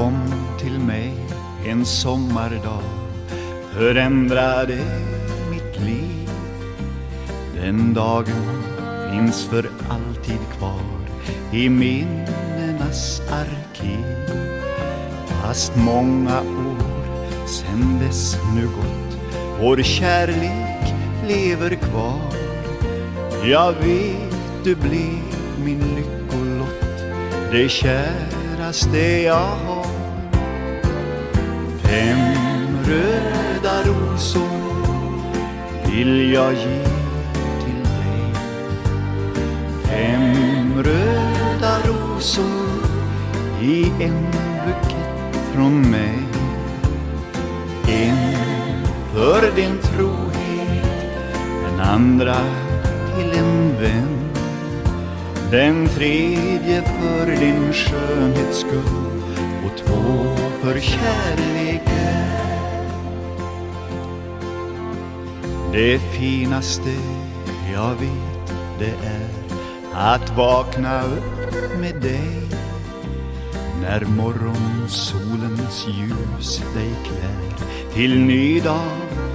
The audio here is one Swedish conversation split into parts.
Kom till mig en sommardag förändrade mitt liv. Den dagen finns för alltid kvar i minnenas arkiv. Fast många år sen dess nu gått, vår kärlek lever kvar. Jag vet du blev min lyckolott, det käraste jag har. Fem röda rosor vill jag ge till dig. Fem röda rosor i en bukett från mig. En för din trohet, den andra till en vän. Den tredje för din skönhets skull kärleken. Det finaste jag vet det är att vakna upp med dig när morgonsolens ljus dig klär till ny dag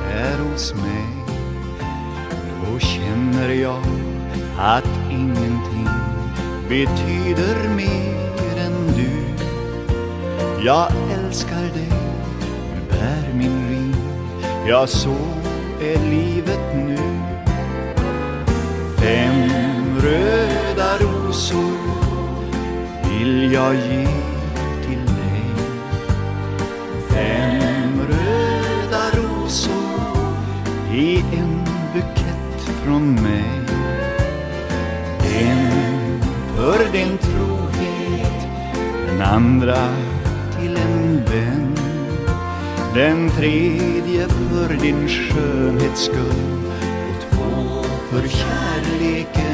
här hos mig. Då känner jag att ingenting betyder mer än du. Jag älskar dig, du bär min ring, ja så är livet nu. Fem röda rosor vill jag ge till dig. Fem röda rosor i en bukett från mig. En för din trohet, den andra en vän. Den tredje för din skönhets skull och två för kärleken.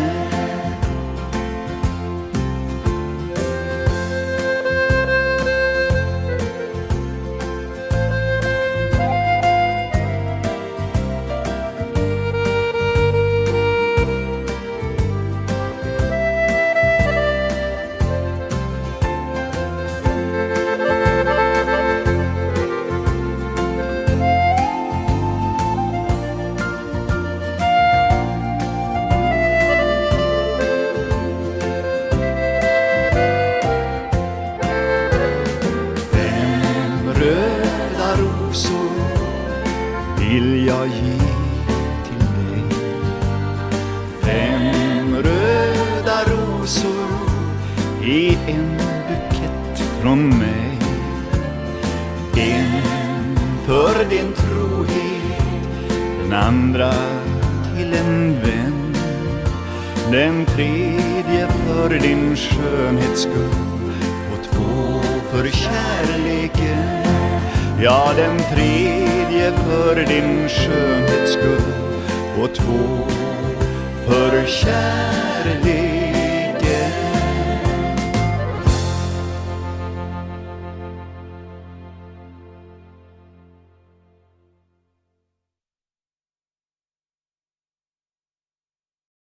Vill jag ge till dig. Fem röda rosor i en bukett från mig. En för din trohet, den andra till en vän. Den tredje för din skönhets skull och två för kärleken. Ja, den tredje för din skönhets skull och två för kärlek.